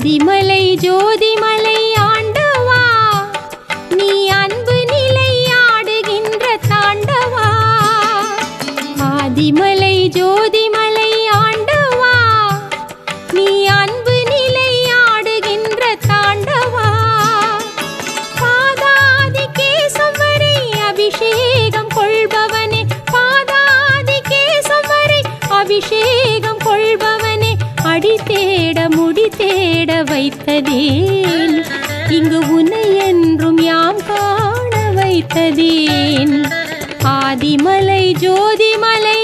ஆதிமலை ஜோதிமலை ஆண்டவா நீ அன்பு நிலை ஆடுகின்ற தாண்டவா. ஆதிமலை ஜோதிமலை ஆண்டவா நீ அன்பு நிலை ஆடுகின்ற தாண்டவா. பாதாதி கேசம் வரை அபிஷேகம் கொள்பவனே பாதாதி கேசம் வரை அபிஷேகம் கொள்பவனே அடி தேட தேட வைத்ததேன். இங்கு உன்னை என்றும் யாம் காண வைத்ததேன். ஆதிமலை ஜோதிமலை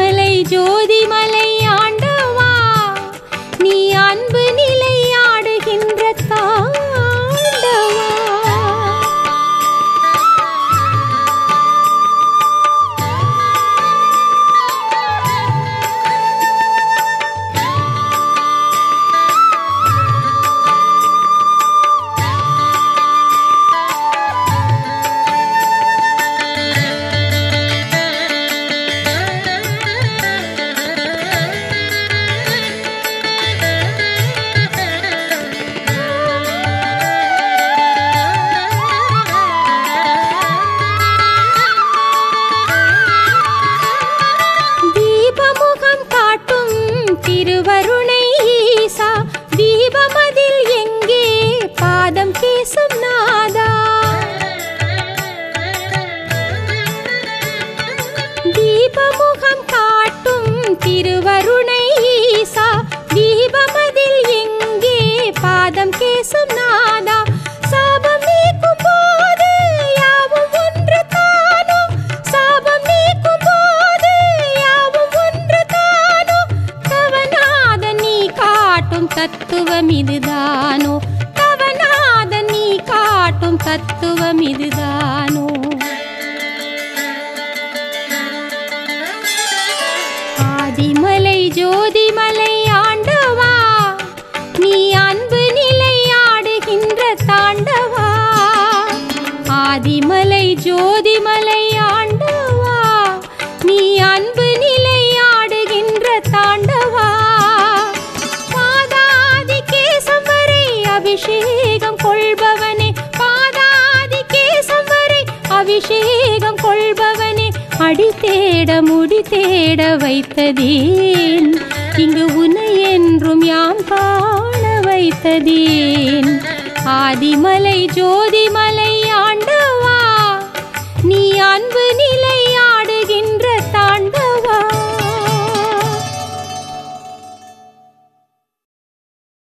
ஆதிமலை ஜோதிமலை தத்துவம் இதுதானோ? தவநாத நீ காட்டும் தத்துவம் இதுதானோ? அபிஷேகம் கொள்பவனே பாதாதி கேசம் வரை அபிஷேகம் கொள்பவனே அடி தேட முடி தேட வைத்ததேன் இங்கு உன்னை என்றும் யாம் காண வைத்ததேன். ஆதிமலை ஜோதிமலை